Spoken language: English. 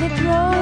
the throne.